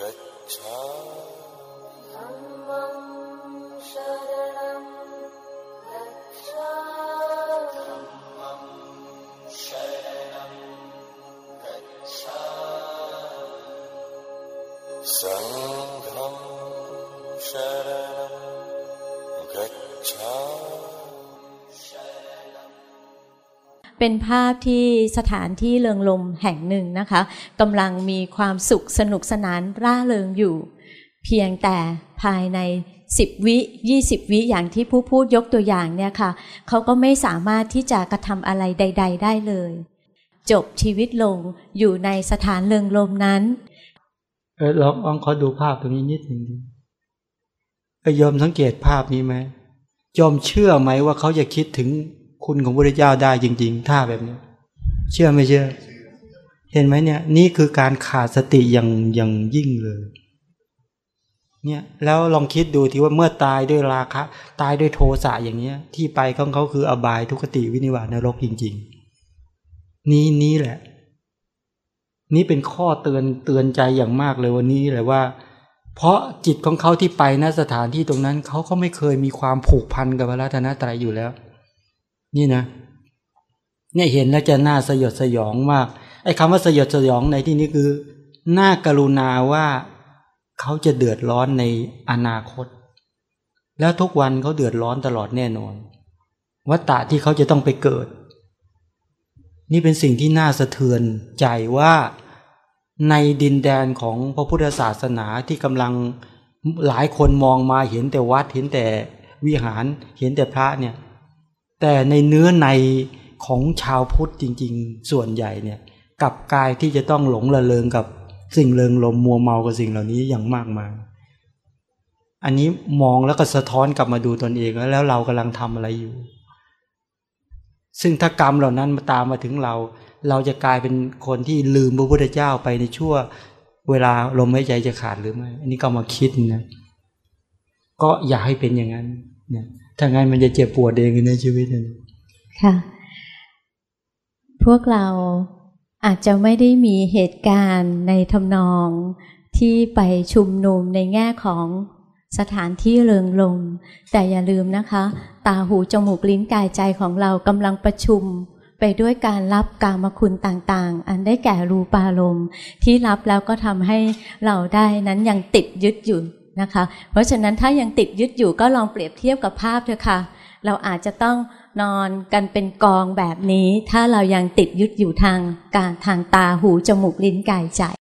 गच्छ गच्छा धरण सङ्घं शर गच्छ เป็นภาพที่สถานที่เริงลมแห่งหนึ่งนะคะกำลังมีความสุขสนุกสนานร่าเริงอยู่ เพียงแต่ภายในสิบวิยี่สิบวิอย่างที่ผู้พูดยกตัวอย่างเนี่ยค่ะเขาก็ไม่สามารถที่จะกระทำอะไรใด ๆ ได้เลย จบชีวิตลงอยู่ในสถานเริงลมนั้นเออลองลองขอดูภาพตรงนี้นิดหนึ่งดิเออยอมสังเกตภาพนี้ไหมยอมเชื่อไหมว่าเขาจะคิดถึง คุณของพระเจ้าได้จริง ๆ ท่าแบบนี้ เชื่อไม่เชื่อ เห็นไหมเนี่ย นี่คือการขาดสติอย่างอย่างยิ่งเลยเนี่ยแล้วลองคิดดูทีว่าเมื่อตายด้วยราคะ ตายด้วยโทสะอย่างเนี้ย ที่ไปของเขาคืออบายทุกติวินิวานรกจริง ๆ นี้นี้แหละ นี่เป็นข้อเตือนเตือนใจอย่างมากเลยวันนี้แหละว่า เพราะจิตของเขาที่ไปณสถานที่ตรงนั้นเขาก็ไม่เคยมีความผูกพันกับพระรัตนตรัยอยู่แล้ว นี่นะเนี่ยเห็นแล้วจะน่าสยดสยองมากไอ้คำว่าสยดสยองในที่นี้คือน่ากรุณาว่าเขาจะเดือดร้อนในอนาคต แล้วทุกวันเขาเดือดร้อนตลอดแน่นอนวัตตะที่เขาจะต้องไปเกิด นี่เป็นสิ่งที่น่าสะเทือนใจว่าในดินแดนของพระพุทธศาสนาที่กำลังหลายคนมองมาเห็นแต่วัดเห็นแต่วิหารเห็นแต่พระเนี่ย แต่ในเนื้อในของชาวพุทธจริง ๆ ส่วนใหญ่เนี่ยกับกายที่จะต้องหลงละเลงกับสิ่งเริงลมมัวเมากับสิ่งเหล่านี้อย่างมากมาย อันนี้มองแล้วก็สะท้อนกลับมาดูตนเองแล้วเรากำลังทำอะไรอยู่ ซึ่งถ้ากรรมเหล่านั้นมาตามมาถึงเรา เราจะกลายเป็นคนที่ลืมพระพุทธเจ้าไปในชั่ว เวลาลมหายใจจะขาดหรือไม่ อันนี้ก็มาคิดนะ ก็อย่าให้เป็นอย่างนั้น นี่ยถ้างั้นมันจะเจ็บปวดเองในชีวิตนึงค่ะ พวกเราอาจจะไม่ได้มีเหตุการณ์ในทำนองที่ไปชุมนุมในแง่ของสถานที่เริงลม แต่อย่าลืมนะคะ ตาหูจมูกลิ้นกายใจของเรากำลังประชุมไปด้วยการรับกามคุณต่างๆ อันได้แก่รูปารมณ์ที่รับแล้วก็ทำให้เราได้นั้นยังติดยึดอยู่ นะคะ เพราะฉะนั้นถ้ายังติดยึดอยู่ก็ลองเปรียบเทียบกับภาพเถอะค่ะ เราอาจจะต้องนอนกันเป็นกองแบบนี้ ถ้าเรายังติดยึดอยู่ทางการทางตาหูจมูกลิ้นกายใจ